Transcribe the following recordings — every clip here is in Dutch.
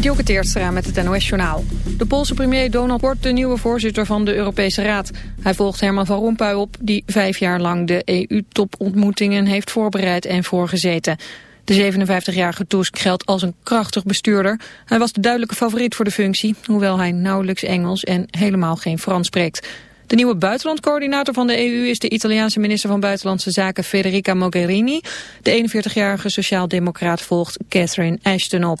Dielke Teertstra met het NOS-journaal. De Poolse premier Donald wordt de nieuwe voorzitter van de Europese Raad. Hij volgt Herman van Rompuy op, die vijf jaar lang de EU-topontmoetingen heeft voorbereid en voorgezeten. De 57-jarige Tusk geldt als een krachtig bestuurder. Hij was de duidelijke favoriet voor de functie, hoewel hij nauwelijks Engels en helemaal geen Frans spreekt. De nieuwe buitenlandcoördinator van de EU is de Italiaanse minister van Buitenlandse Zaken Federica Mogherini. De 41-jarige sociaaldemocraat volgt Catherine Ashton op.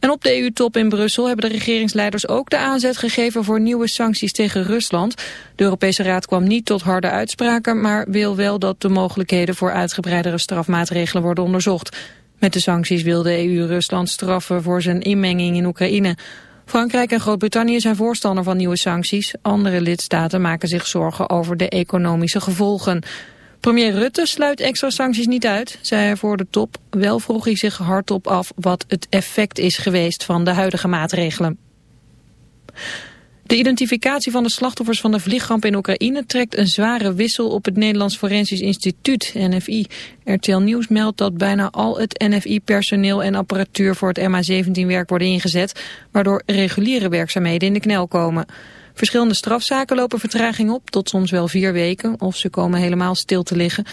En op de EU-top in Brussel hebben de regeringsleiders ook de aanzet gegeven voor nieuwe sancties tegen Rusland. De Europese Raad kwam niet tot harde uitspraken, maar wil wel dat de mogelijkheden voor uitgebreidere strafmaatregelen worden onderzocht. Met de sancties wil de EU Rusland straffen voor zijn inmenging in Oekraïne. Frankrijk en Groot-Brittannië zijn voorstander van nieuwe sancties. Andere lidstaten maken zich zorgen over de economische gevolgen. Premier Rutte sluit extra sancties niet uit, zei hij voor de top. Wel vroeg hij zich hardop af wat het effect is geweest van de huidige maatregelen. De identificatie van de slachtoffers van de vliegramp in Oekraïne trekt een zware wissel op het Nederlands Forensisch Instituut, NFI. RTL Nieuws meldt dat bijna al het NFI-personeel en apparatuur voor het MH17-werk worden ingezet, waardoor reguliere werkzaamheden in de knel komen. Verschillende strafzaken lopen vertraging op, tot soms wel vier weken, of ze komen helemaal stil te liggen.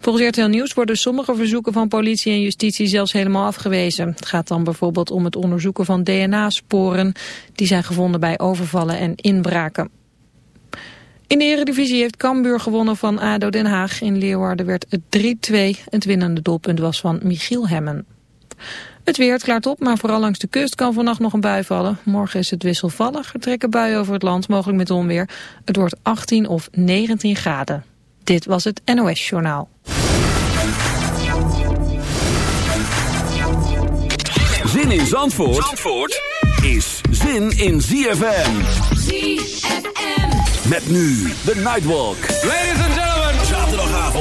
Volgens RTL Nieuws worden sommige verzoeken van politie en justitie zelfs helemaal afgewezen. Het gaat dan bijvoorbeeld om het onderzoeken van DNA-sporen die zijn gevonden bij overvallen en inbraken. In de Eredivisie heeft Cambuur gewonnen van ADO Den Haag. In Leeuwarden werd het 3-2. Het winnende doelpunt was van Michiel Hemmen. Het weer, het klaart op, maar vooral langs de kust kan vannacht nog een bui vallen. Morgen is het wisselvallig, er trekken buien over het land, mogelijk met onweer. Het wordt 18 of 19 graden. Dit was het NOS Journaal. Zin in Zandvoort, Zandvoort is zin in ZFM. ZFM. Met nu de Nightwalk. Ladies and.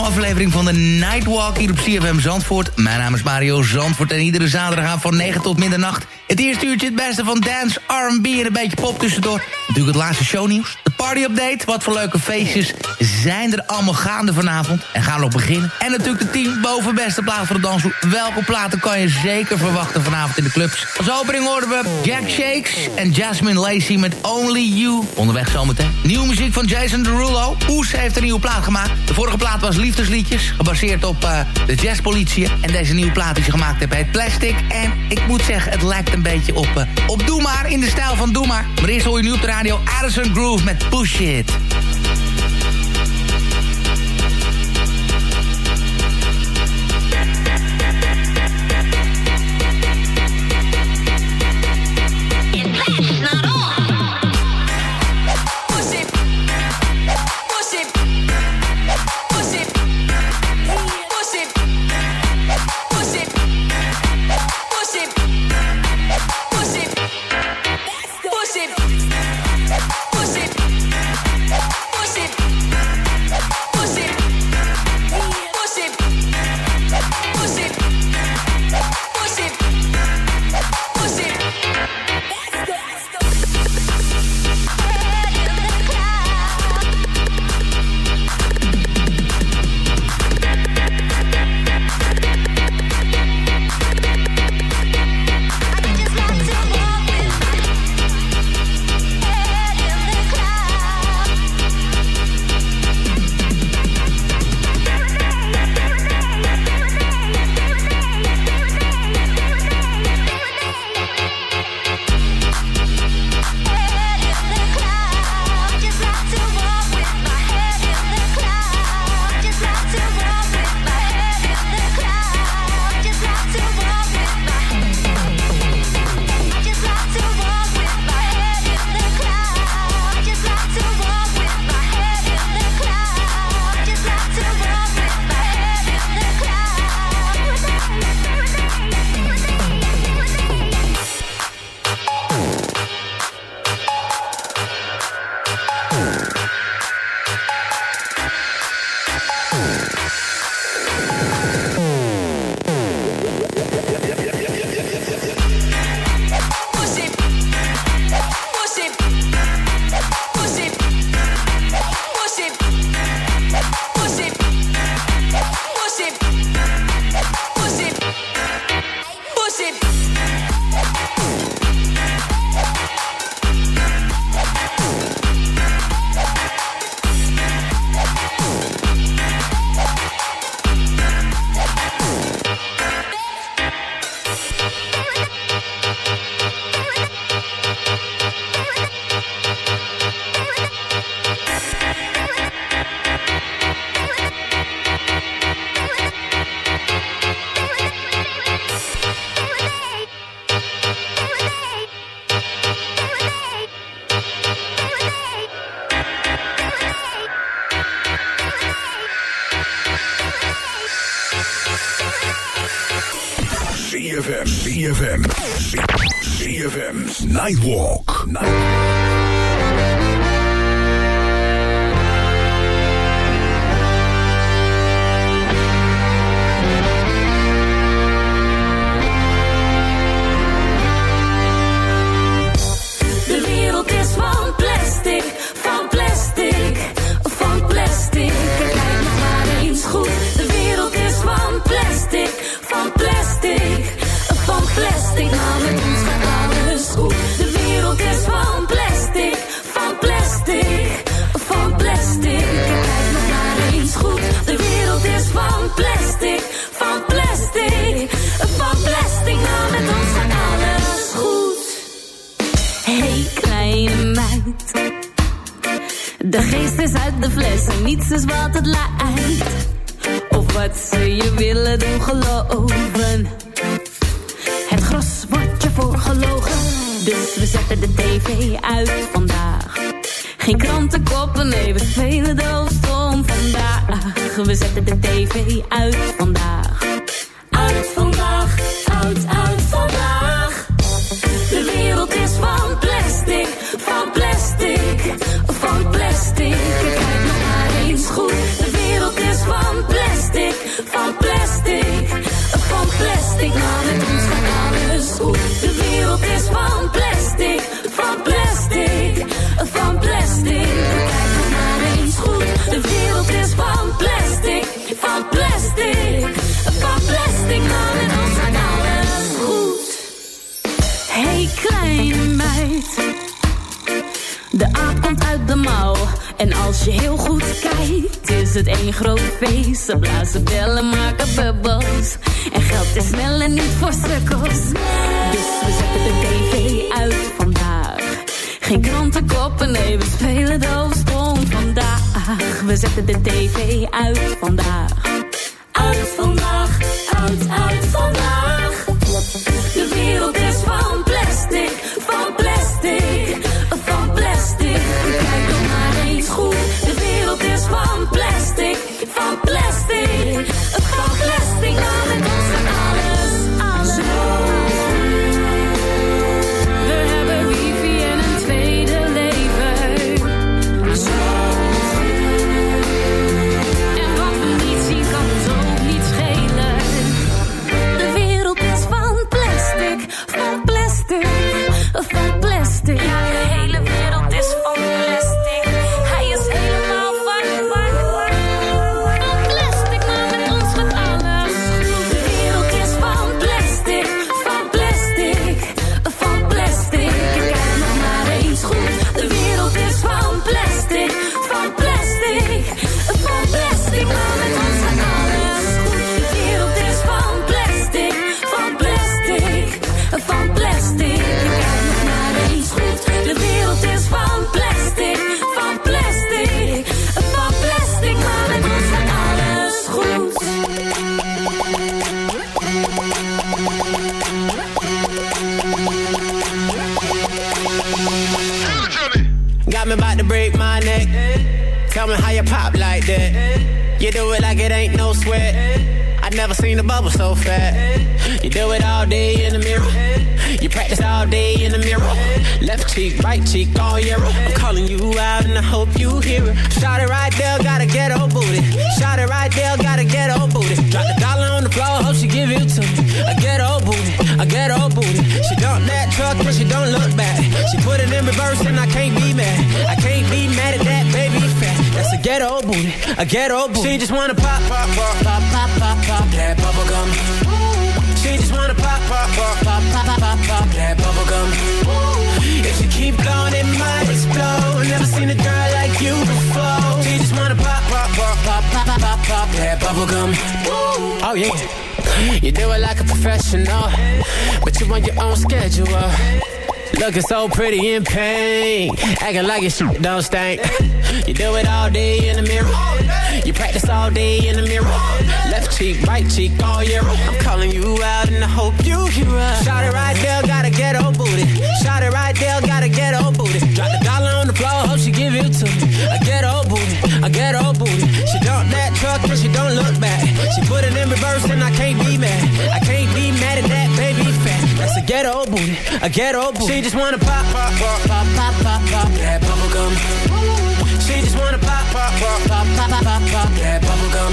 Aflevering van de Nightwalk hier op CFM Zandvoort. Mijn naam is Mario Zandvoort en iedere zaterdag van 9 tot middernacht... het eerste uurtje het beste van dance, R&B en een beetje pop tussendoor. Natuurlijk het laatste shownieuws, de party-update... wat voor leuke feestjes zijn er allemaal gaande vanavond. En gaan we nog beginnen. En natuurlijk de team boven beste plaat voor de danshoek. Welke platen kan je zeker verwachten vanavond in de clubs? Als opening horen we Jack Shakes en Jasmine Lacey met Only You. Onderweg zometeen. Nieuwe muziek van Jason Derulo. Oes heeft een nieuwe plaat gemaakt. De vorige plaat was Liefdesliedjes. Gebaseerd op uh, de jazzpolitie. En deze nieuwe plaat die ze gemaakt heeft heet Plastic. En ik moet zeggen, het lijkt een beetje op, uh, op Doe Maar. In de stijl van Doe Maar. Maar eerst hoor je nu op de Addison Groove met Push It. Vandaag. Geen krantenkoppen, nee, we spelen doofstom vandaag. We zetten de tv uit vandaag. Uit vandaag, uit, uit vandaag. Me how you pop like that. You do it like it ain't no sweat. I never seen a bubble so fat. You do it all day in the mirror. You practice all day in the mirror. Left cheek, right cheek, all year. I'm calling you out and I hope you hear it. Shot it right there, gotta get old booty. Shot it right there, gotta get old booty. Drop the dollar on the floor, hope she give it to me. I get old booty, I get old booty. She dump that truck, but she don't look back. She put it in reverse and I can't be booty, a ghetto booty. She just wanna pop, pop, pop, pop, pop, pop, pop that bubble gum. She just wanna pop, pop, pop, pop, pop, pop, pop, pop that bubble gum. If you keep going, it might explode. Never seen a girl like you before. She just wanna pop, pop, pop, pop, pop, pop, pop, pop that bubble gum. Oh yeah. You do it like a professional, but you on your own schedule. Looking so pretty in pain, acting like your shit don't stink. You do it all day in the mirror. You practice all day in the mirror. Left cheek, right cheek, all year. I'm calling you out and I hope you hear us. Shot it right there, gotta get old booty. Shot it right there, gotta get old booty. Drop the dollar on the floor, hope she give it to me. I get old booty, I get old booty. She dump that truck and she don't look back. She put it in reverse and I can't be mad. I can't be mad at that, baby fat. That's a ghetto booty, a ghetto booty. She just wanna pop, pop, pop, pop, pop, pop, pop that bubble gum. She just wanna pop, pop, pop, pop, pop, pop, pop that bubble gum.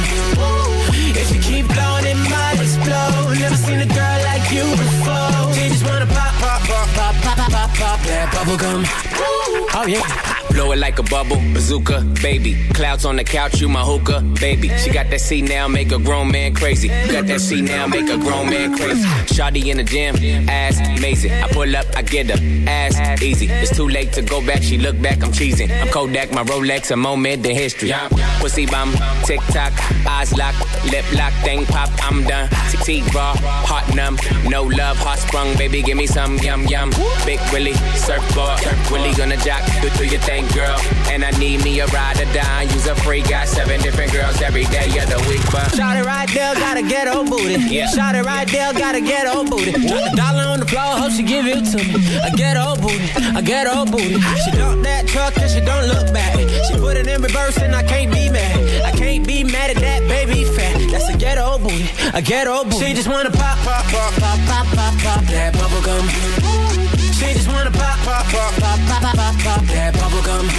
If you keep blowing, it might explode. Never seen a girl like you before. She just wanna pop, pop, pop, pop, pop, pop, pop, pop that bubble gum. Oh yeah. Blow it like a bubble, bazooka, baby. Clouds on the couch, you my hookah, baby. She got that C now, make a grown man crazy. Got that C now, make a grown man crazy. Shawty in the gym, ass amazing. I pull up, I get her, ass easy. It's too late to go back, she look back, I'm cheesing. I'm Kodak, my Rolex, a moment in history. Pussy bomb, tick tock, eyes lock, lip lock, thing pop, I'm done. T raw, heart numb, no love, heart sprung, baby, give me some yum yum. Big Willie, surfboard, Willie gonna jock, do, do your thing girl. And I need me a ride or die. Use a free, got seven different girls every day of the week. But Shot it right there, gotta get old booty. Yeah. Shot it right there, gotta get old booty. Drop the dollar on the floor, hope she give it to me. I get old booty, I get old booty. She dump that truck and she don't look back. She put it in reverse and I can't be mad. I can't be mad at that baby fat. That's a ghetto booty, a ghetto booty. She just wanna pop, pop, pop, pop, pop, pop, pop that bubble gum. She just wanna pop, pop, pop, pop, pop, pop, pop, pop that bubble gum.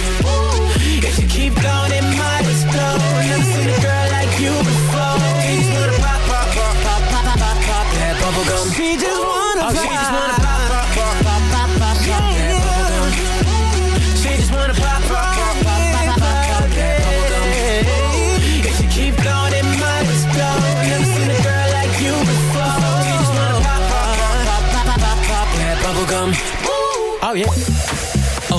If you keep going, it might explode. Never seen a girl like you before. She just wanna pop, pop, pop, pop, pop, pop, pop, pop that bubble gum. She just wanna oh, pop, she just wanna pop, Oh, yeah.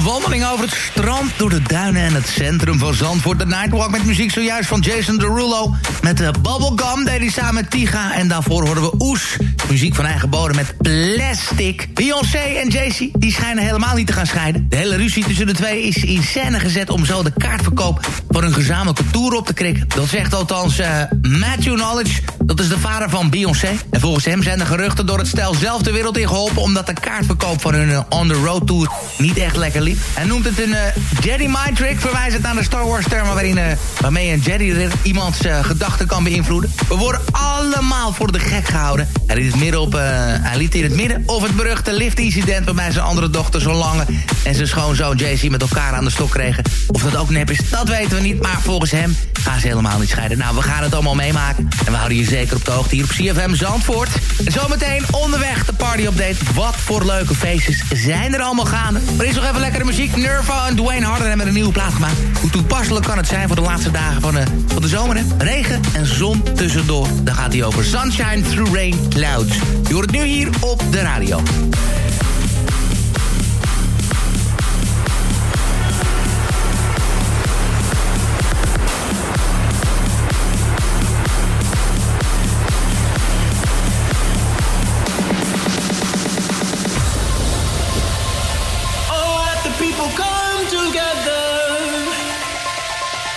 Wandeling over het strand, door de duinen en het centrum van Zandvoort. De Nightwalk met muziek zojuist van Jason Derulo. Met de Bubblegum deed hij samen met Tiga. En daarvoor horen we Oes. Muziek van eigen bodem met Plastic. Beyoncé en Jay-Z die schijnen helemaal niet te gaan scheiden. De hele ruzie tussen de twee is in scène gezet... om zo de kaartverkoop voor hun gezamenlijke tour op te krikken. Dat zegt althans uh, Matthew Knowledge. Dat is de vader van Beyoncé. En volgens hem zijn de geruchten door het stel zelf de wereld in geholpen... omdat de kaartverkoop van hun On The Road Tour niet echt lekker liep. Hij noemt het een uh, Jedi Mind Trick, verwijzend naar de Star Wars termen... waarin, uh, waarmee een Jedi iemands uh, gedachten kan beïnvloeden. We worden allemaal voor de gek gehouden. Hij liet, het midden op, hij liet in het midden of het beruchte liftincident... waarbij zijn andere dochter zo lange en zijn schoonzoon JC met elkaar aan de stok kregen. Of dat ook nep is, dat weten we niet. Maar volgens hem gaan ze helemaal niet scheiden. Nou, we gaan het allemaal meemaken. En we houden je zeker op de hoogte hier op CFM Zandvoort. En zometeen onderweg de party update. Wat voor leuke feestjes zijn er allemaal gaande. Maar is nog even lekkere muziek. Nerva en Dwayne Harden hebben een nieuwe plaat gemaakt. Hoe toepasselijk kan het zijn voor de laatste dagen van de, van de zomer, hè? Regen en zon tussendoor. Dan gaat hij over Sunshine Through Rain Clouds. Je hoort het nu hier op de radio.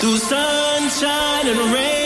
Through sunshine and rain.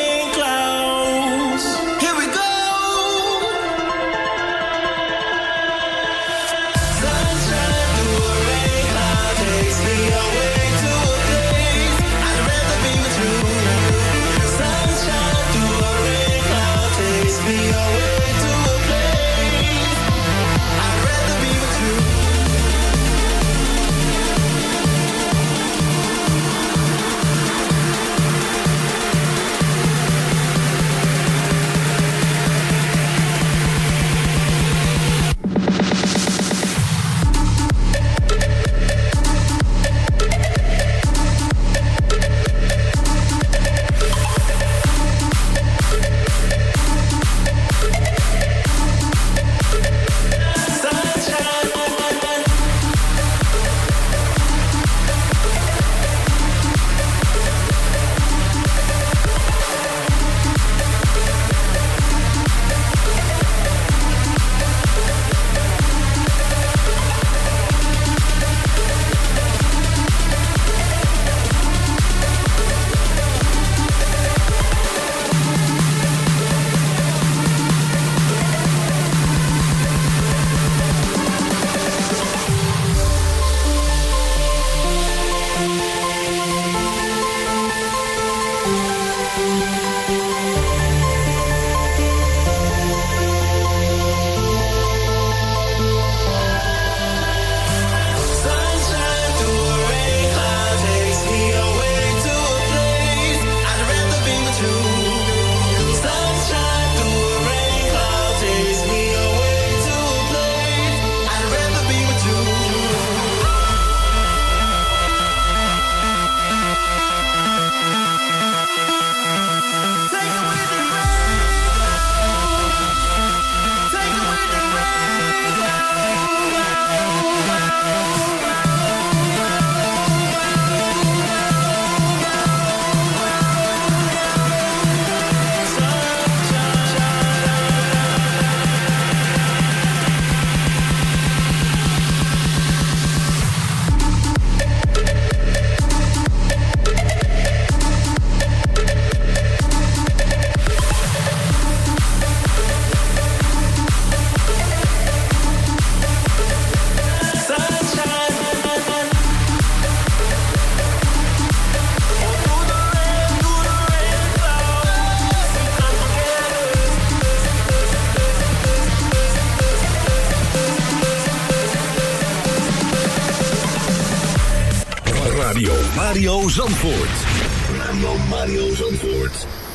Mario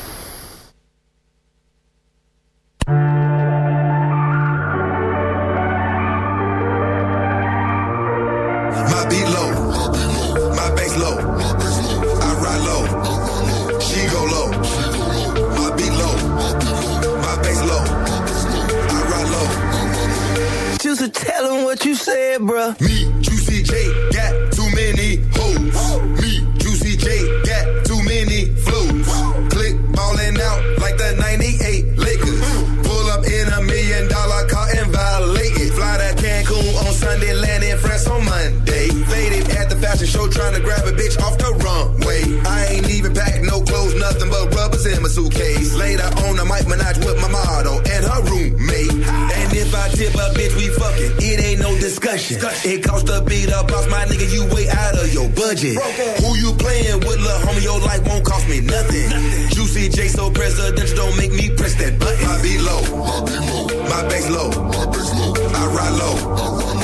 It cost to beat up boss, my nigga. You way out of your budget. Who you playing with, lil' homie? Your life won't cost me nothing. Juicy J so presidential, don't make me press that button. My beat low, my beat low, my bass low. My bass low. I ride low, she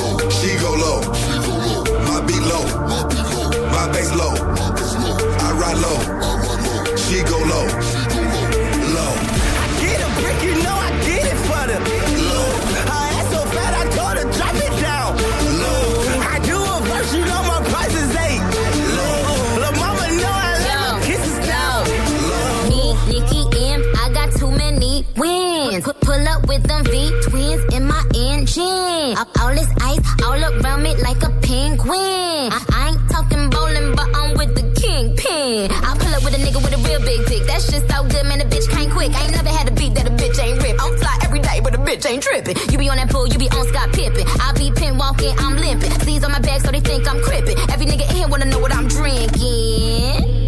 I ain't never had a beat that a bitch ain't rip. I'm fly every day, but a bitch ain't tripping. You be on that pool, you be on Scott Pippin. I be pin walking, I'm limping. C's on my back, so they think I'm crippin'. Every nigga in here wanna know what I'm drinking.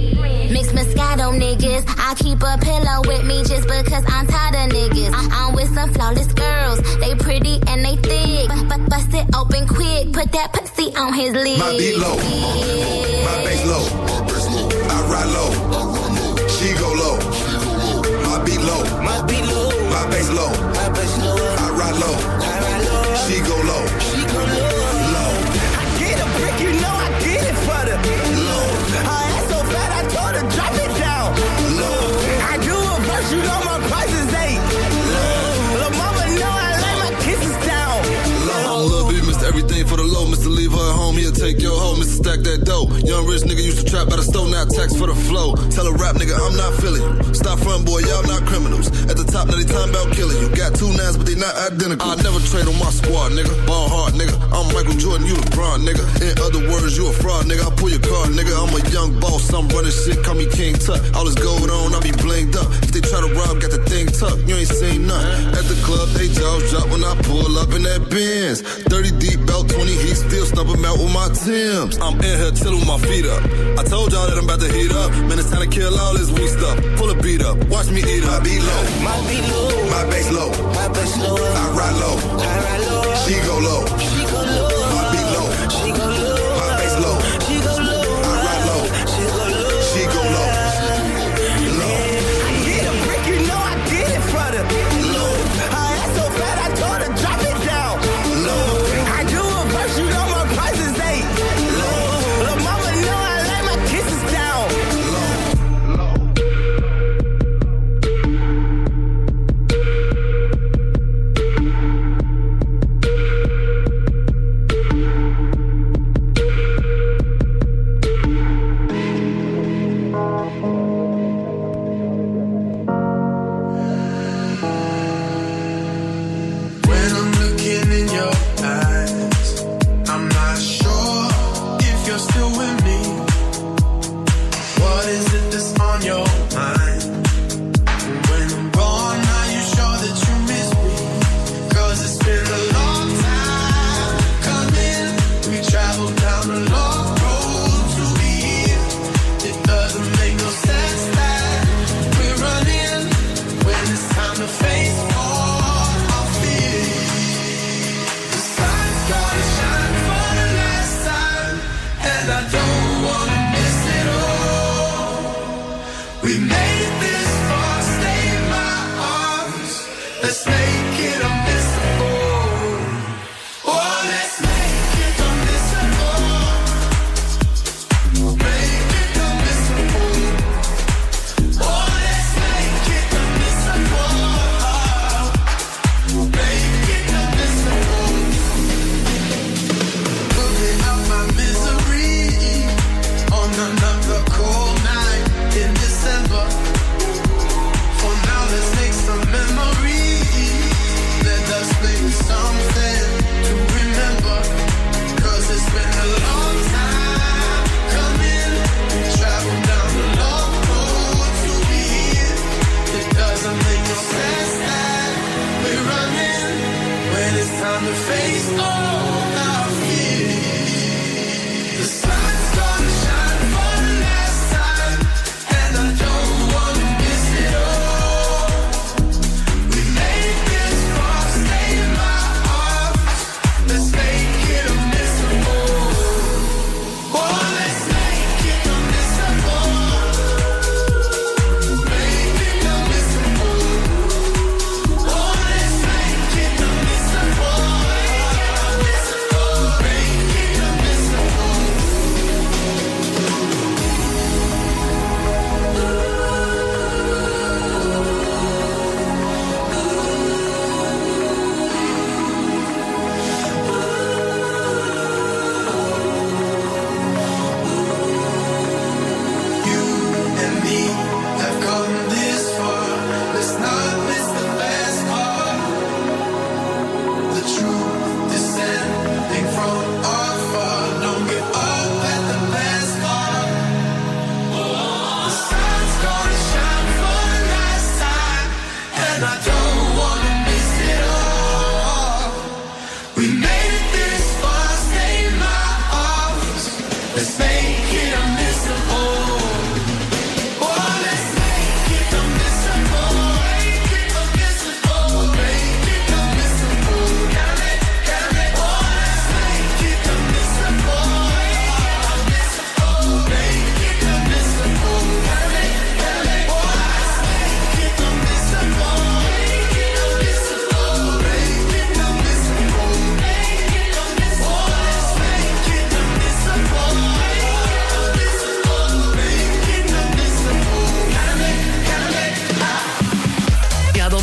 Mix Moscato niggas. I keep a pillow with me just because I'm tired of niggas. I- I'm with some flawless girls. They pretty and they thick. But, bust it open quick. Put that pussy on his lid. My beat low, my bass low. I ride low, she go low. My beat low, My beat low, my bass low. my bass low, I ride low, I ride low, she go low, she go low. low. Get a brick, you know I did it for them. Her ass so fat, I told her drop it down. I do a verse, you know her at home, he'll take your home. Mr. Stack that dough. Young rich nigga used to trap by the stove, now tax for the flow. Tell a rap nigga, I'm not feeling you. Stop front, boy, y'all not criminals. At the top, now they time about killing you. Got two nines, but they not identical. I never trade on my squad, nigga. Ball hard, nigga. I'm Michael Jordan, you LeBron, nigga. In other words, you a fraud, nigga. I pull your card, nigga. I'm a young boss, I'm running shit, call me King Tut. All this gold on, I be blinged up. If they try to rob, got the thing tucked. You ain't seen nothing. At the club, they jaws drop when I pull up in that Benz. 30 deep belt, 20 heat, still snub out with my Timbs. I'm in here chillin' with my feet up. I told y'all that I'm about to heat up. Man, it's time to kill all this weak stuff. Pull a beat up, watch me eat My up. beat low, My beat low, my bass low. my bass low, I ride low, I ride low, she go low. she go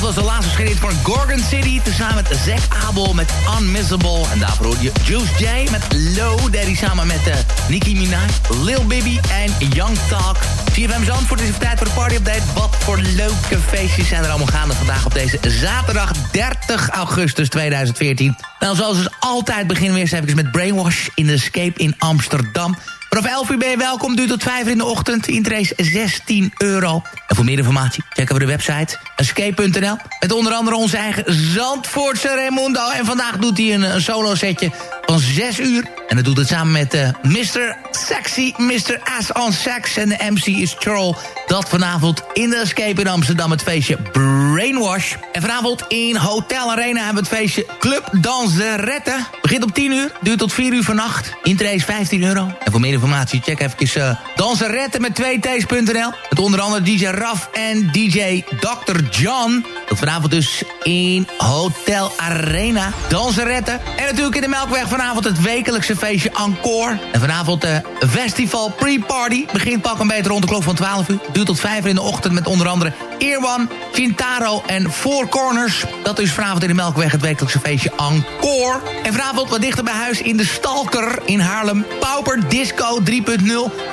was de laatste schreeuw van Gorgon City... tezamen met Zack Abel met Unmissable. En daarvoor hoorde je Juice J met Low Daddy samen met uh, Nicki Minaj, Lil Bibi en Young Talk. CFM Zandvoort is het tijd voor de party update. Wat voor leuke feestjes zijn er allemaal gaande vandaag op deze zaterdag 30 augustus 2014. Nou, zoals dus altijd beginnen we eerst even met Brainwash in de Escape in Amsterdam... Vanaf 11 uur welkom, duurt tot 5 uur in de ochtend. Intrace 16 euro. En voor meer informatie checken we de website escape.nl. Met onder andere onze eigen Zandvoortse Raimundo. En vandaag doet hij een solo setje van 6 uur. En dat doet het samen met uh, Mr. Sexy, Mr. Ass on Sex. En de MC is Troll. Dat vanavond in de Escape in Amsterdam het feestje Brainwash. En vanavond in Hotel Arena hebben we het feestje Club Danserette. Begint om 10 uur, duurt tot 4 uur vannacht. Intrace 15 euro. En voor meer informatie check even uh, Danserette met 2t's.nl. Met onder andere DJ Raf en DJ Dr. John. Dat vanavond dus in Hotel Arena. Danserette. En natuurlijk in de Melkweg vanavond het wekelijkse feestje Encore. En vanavond de festival pre-party. Begint pak een beetje rond de klok van 12 uur. Duurt tot 5 uur in de ochtend met onder andere Earwan, Chintaro en Four Corners. Dat is vanavond in de Melkweg het wekelijkse feestje Encore. En vanavond wat dichter bij huis in de Stalker in Haarlem. Pauper Disco 3.0.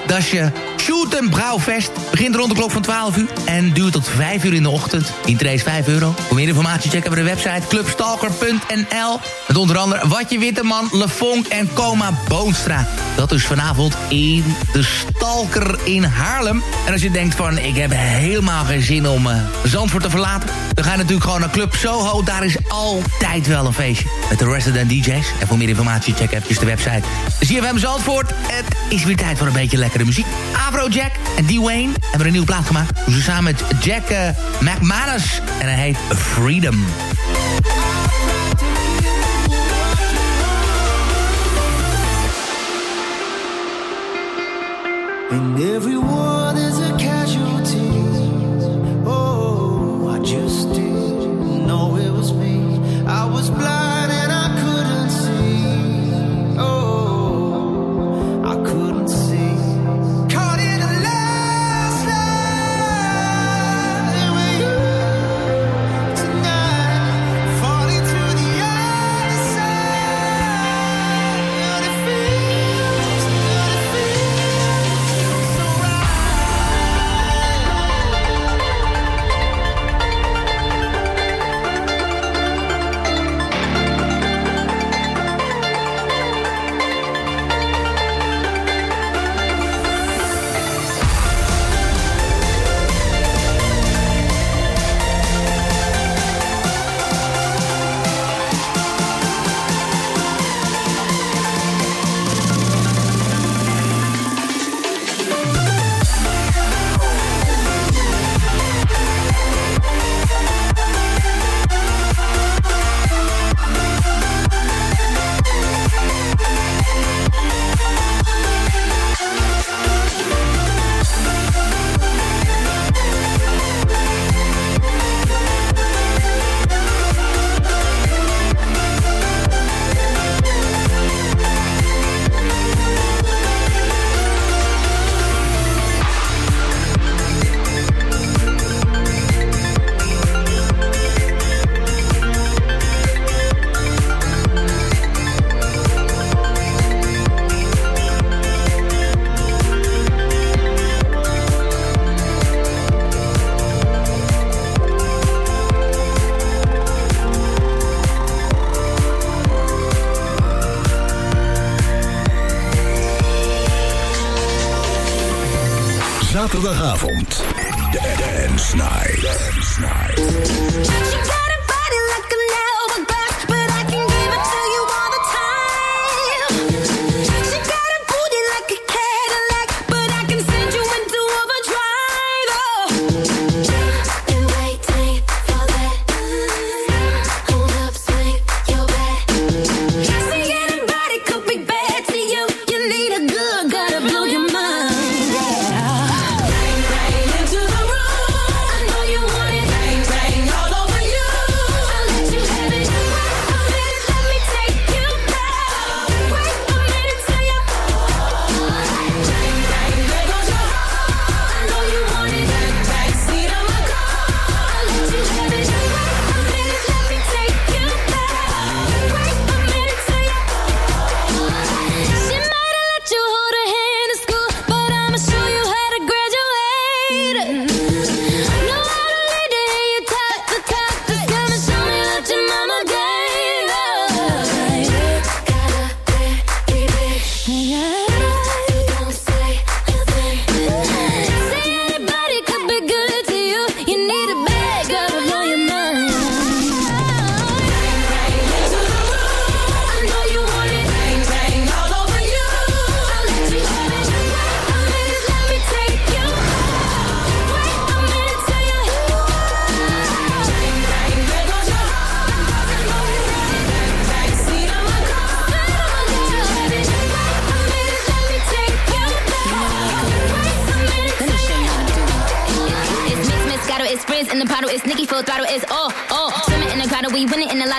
Dat is je Shoot Brouwfest. Begint rond de klok van 12 uur en duurt tot 5 uur in de ochtend. Interesse 5 euro. Voor meer informatie checken we de website clubstalker.nl. Met onder andere Watje Witteman, Lefong en Coma Boonstra. Dat is vanavond in de Stalker in Haarlem. En als je denkt van, ik heb helemaal geen zin om uh, Zandvoort te verlaten... dan ga je natuurlijk gewoon naar Club Soho. Daar is altijd wel een feestje. Met de resident DJ's. En voor meer informatie check even de website. ZFM Zandvoort. Het is weer tijd voor een beetje lekkere muziek. Afrojack en D-Wayne hebben een nieuwe plaat gemaakt. Doen ze samen met Jack uh, McManus. En hij heet Freedom.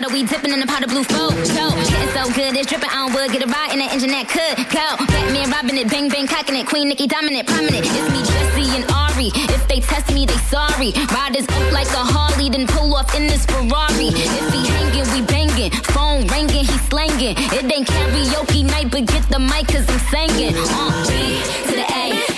We winning in the dipping in the pot of blue flow. So, getting so good, it's dripping on wood, get a ride in the engine that could go. Batman robbing it, bang bang cocking it, Queen Nicki dominant, prominent. It's me, Jesse and Ari. If they test me, they sorry. Riders up like a Harley, then pull off in this Ferrari. If he hanging, we banging. Phone ringing, he slanging. It ain't karaoke night, but get the mic, cause I'm singing. Uh, B to the A,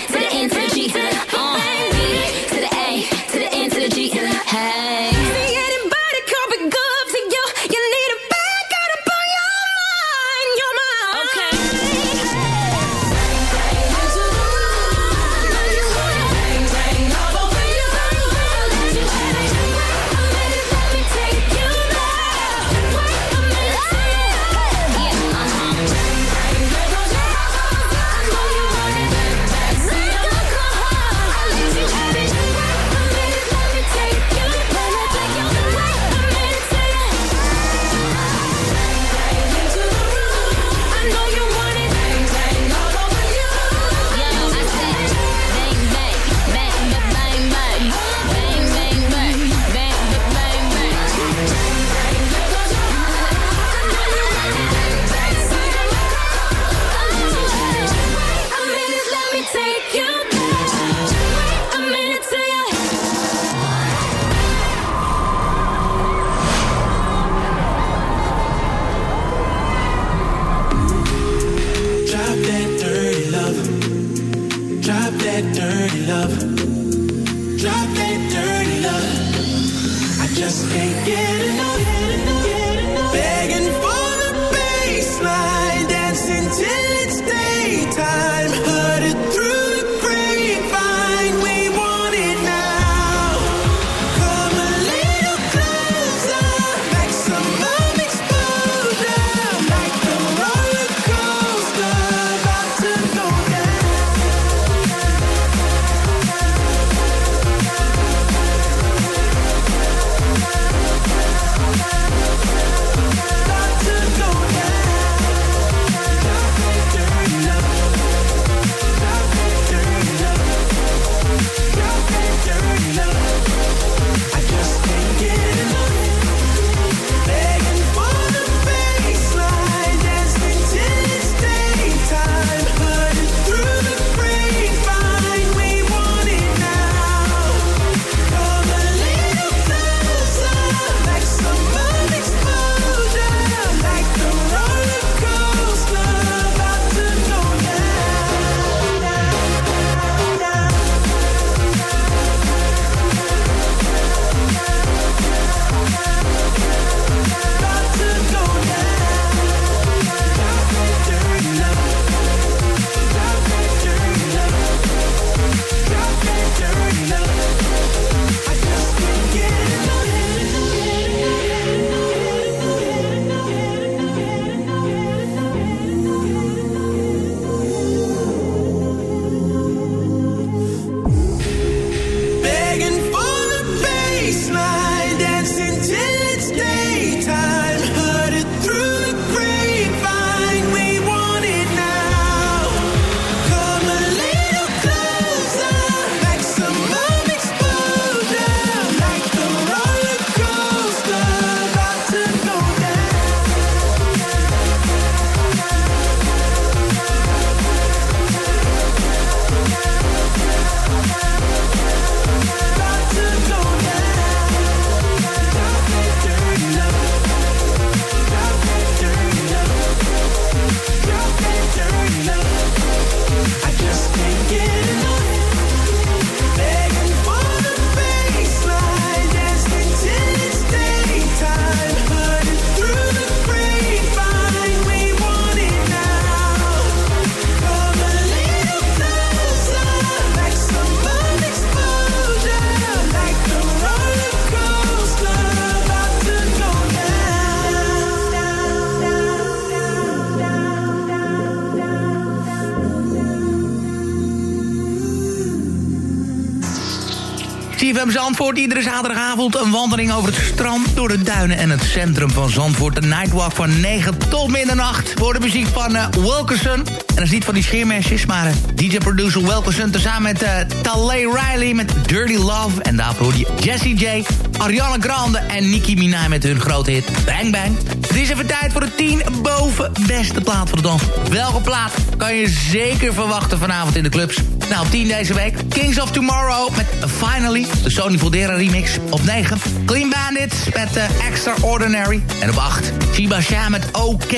Zandvoort, iedere zaterdagavond een wandeling over het strand... door de duinen en het centrum van Zandvoort. De Nightwalk van 9 tot middernacht. Voor de muziek van uh, Wilkerson. En dat is niet van die scheermesjes, maar uh, DJ-producer Wilkerson... tezamen met uh, Talay Riley met Dirty Love. En daarvoor die Jessie J, Ariana Grande en Nicki Minaj... met hun grote hit Bang Bang. Het is even tijd voor de 10 boven beste plaat voor de dans. Welke plaat kan je zeker verwachten vanavond in de clubs? Nou, op 10 deze week. Kings of Tomorrow met Finally. De Sony Voldera remix. Op 9. Clean Bandits met uh, Extraordinary. En op 8. Shiba Shah met OK.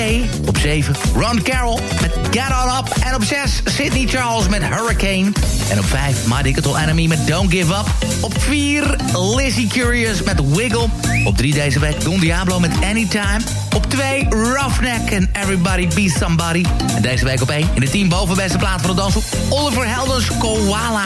Op 7. Ron Carroll met Get On Up. En op 6. Sidney Charles met Hurricane. En op 5. My Digital Enemy met Don't Give Up. Op 4. Lizzie Curious met Wiggle. Op 3 deze week. Don Diablo met Anytime. Op 2 Roughneck en Everybody Be Somebody. En deze week op 1 in de 10 bovenbeste plaat van de danshoek. Oliver Helders Koala.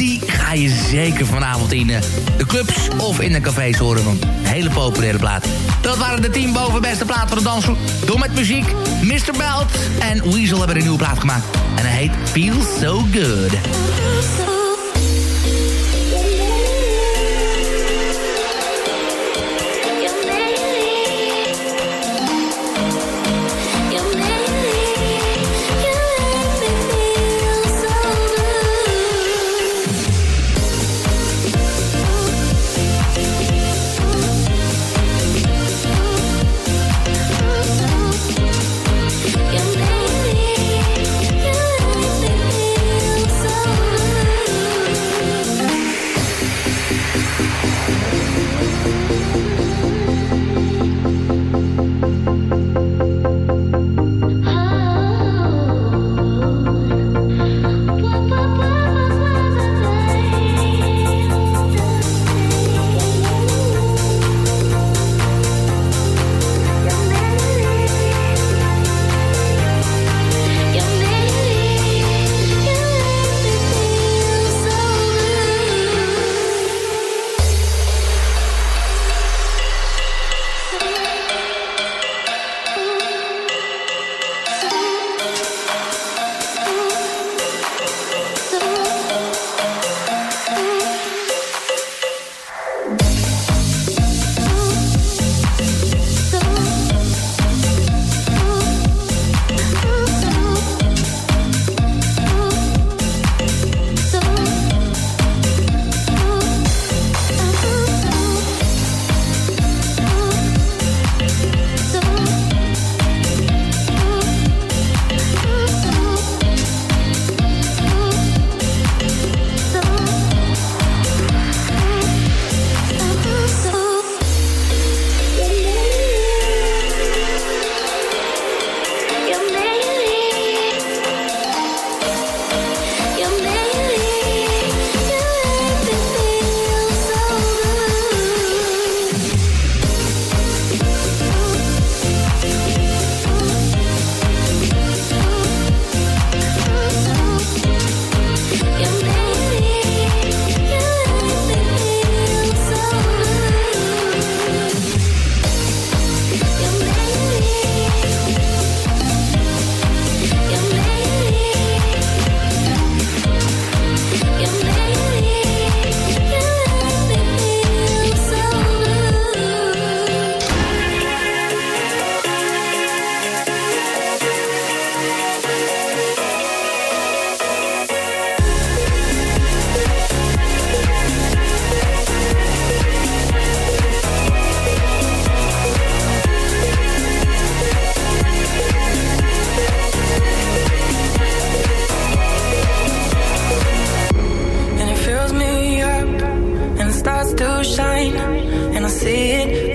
Die ga je zeker vanavond in de clubs of in de cafés horen. Een hele populaire plaat. Dat waren de 10 bovenbeste plaat van de danshoek. Door met muziek. Mr. Belt en Weasel hebben een nieuwe plaat gemaakt. En hij heet Feel So Good. see it.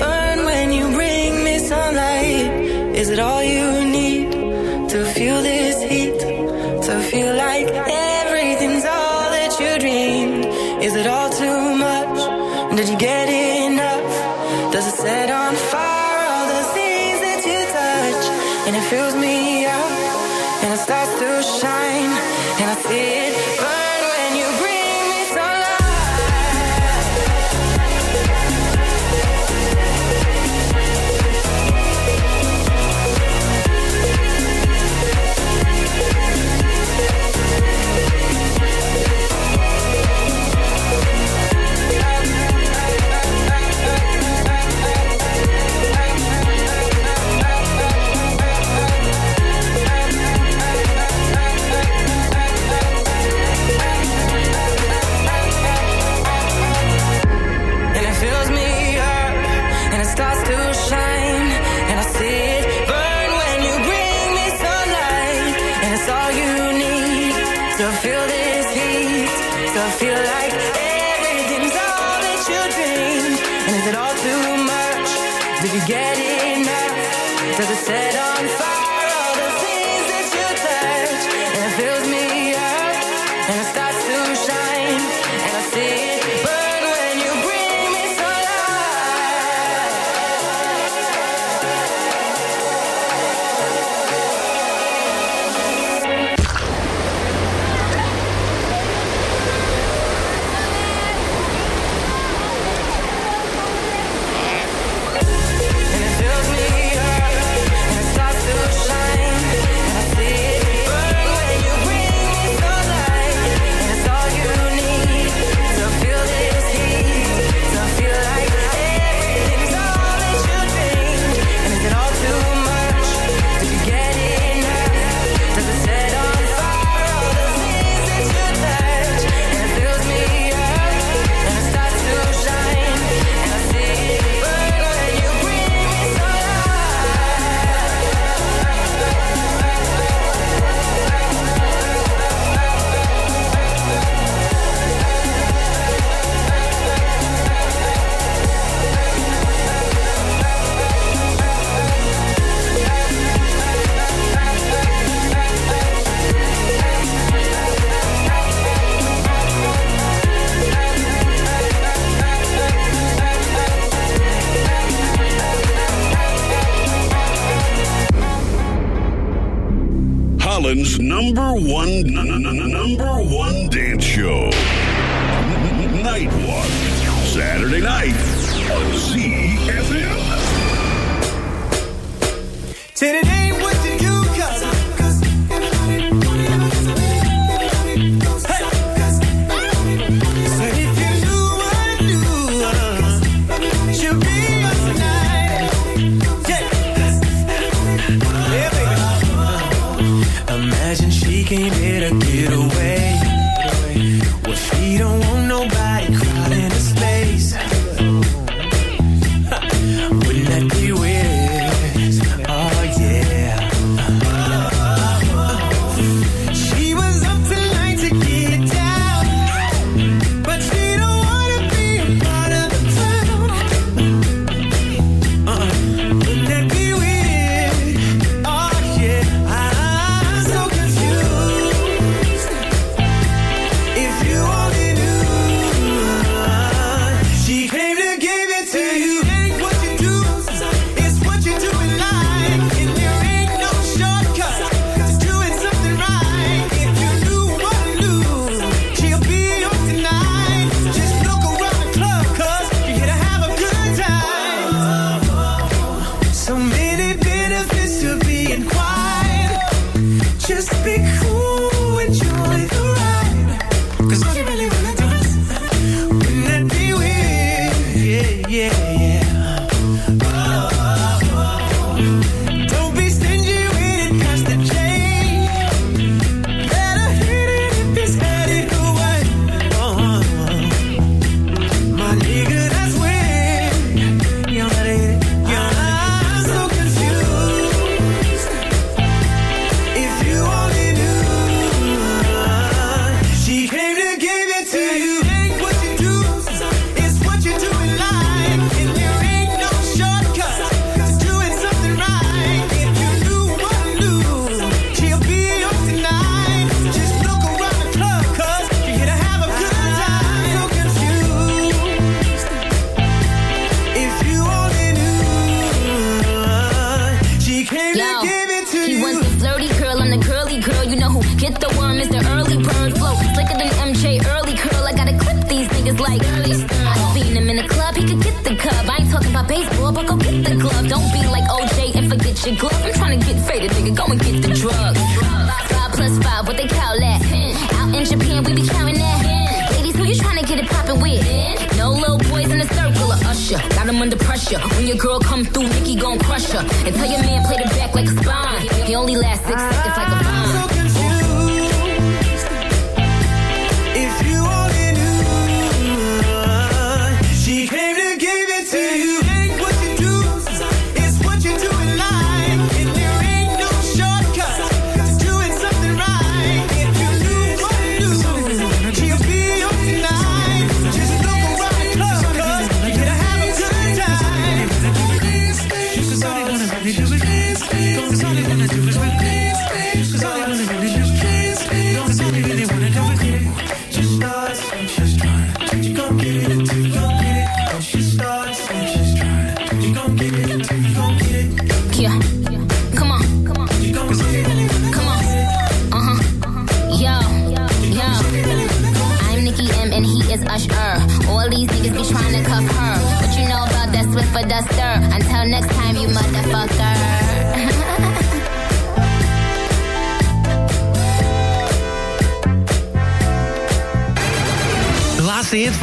rush ya. When your girl come through, Nicki gon' crush her. And tell your man play the back like a spine. He only lasts six seconds.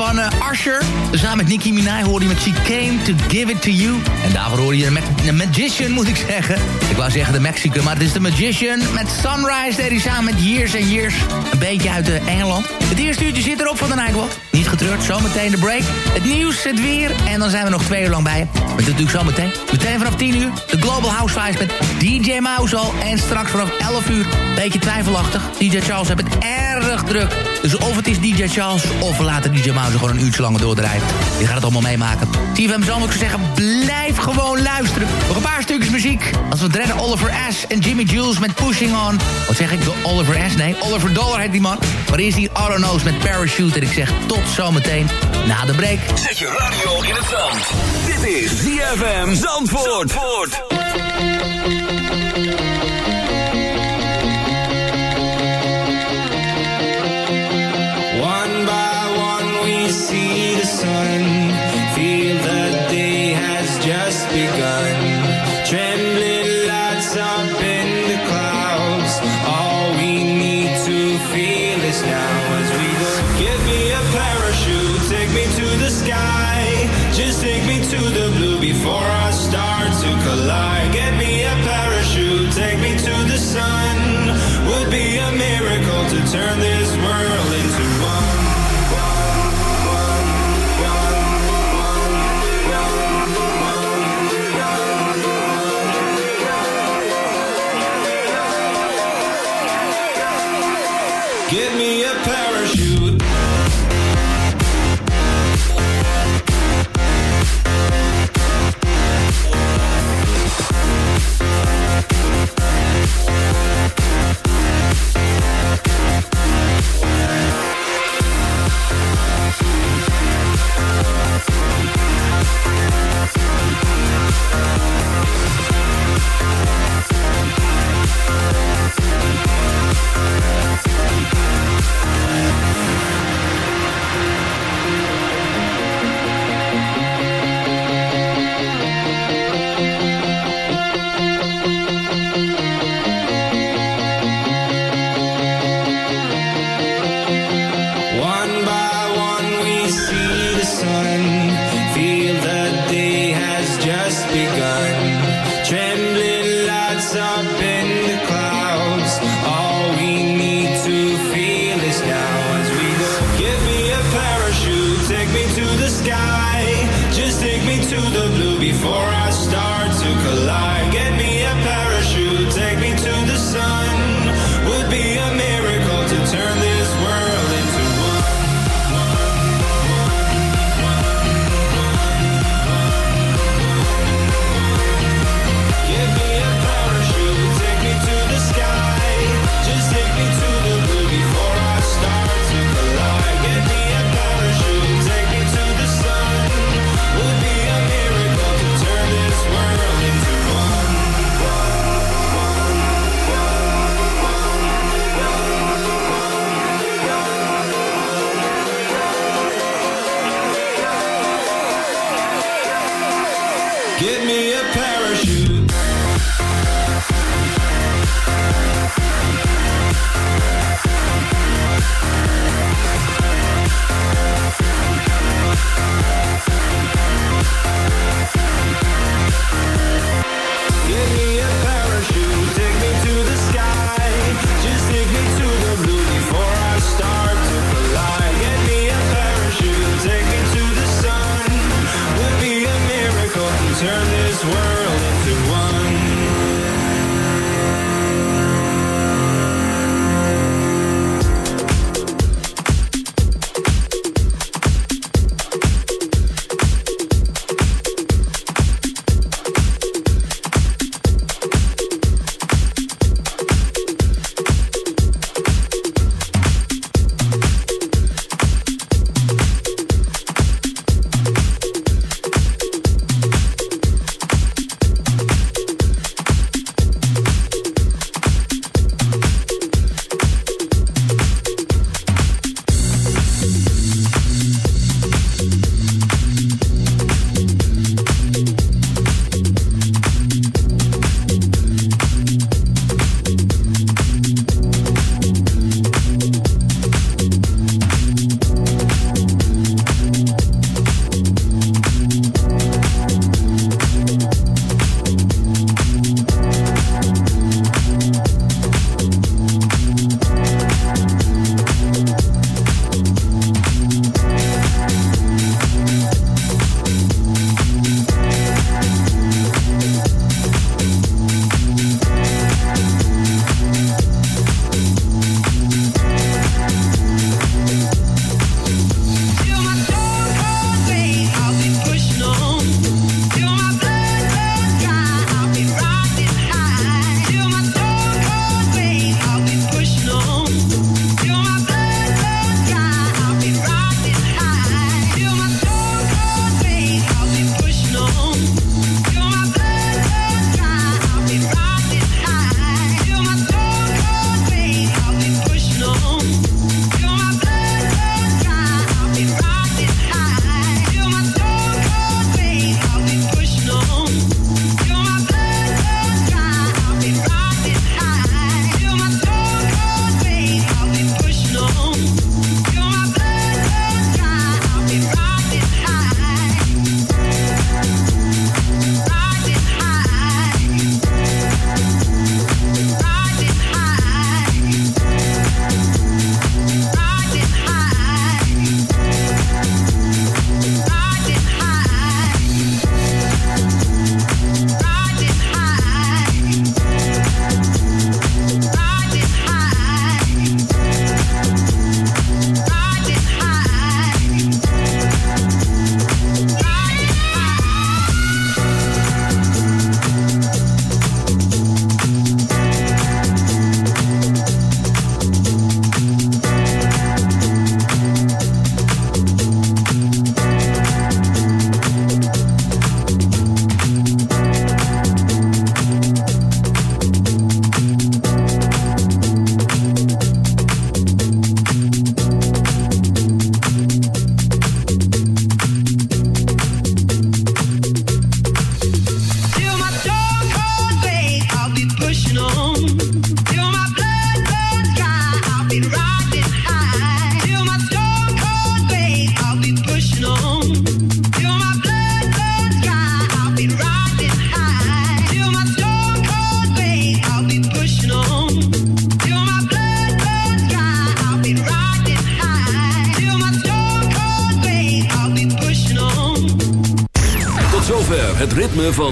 Van uh, Usher. Samen met Nicki Minaj hoorde je met She Came To Give It To You. En daarvoor hoorde je de Magician, moet ik zeggen. Ik wou zeggen de Mexican, maar het is de Magician. Met Sunrise deed hij samen met Years and Years. Een beetje uit uh, Engeland. Het eerste uurtje zit erop van de Nightwalk. Niet getreurd, zometeen de break. Het nieuws, het weer. En dan zijn we nog twee uur lang bij je. Met natuurlijk zometeen. Meteen vanaf 10 uur. De Global Housewives met DJ Mouse al. En straks vanaf 11 uur. Beetje twijfelachtig. DJ Charles heeft het erg druk. Dus of het is DJ Charles of we laten DJ Mouse gewoon een uurtje langer doordrijven. Je gaat het allemaal meemaken. TVM zal ik zeggen, blijf gewoon luisteren. Nog een paar stukjes muziek. Als we redden Oliver S. en Jimmy Jules met Pushing On. Wat zeg ik? De Oliver S? Nee, Oliver Dollar heet die man. Maar hier Auto Nose met Parachute. En ik zeg tot zometeen na de break. Zet je radio in het zand. Dit is ZFM Zandvoort. Zandvoort.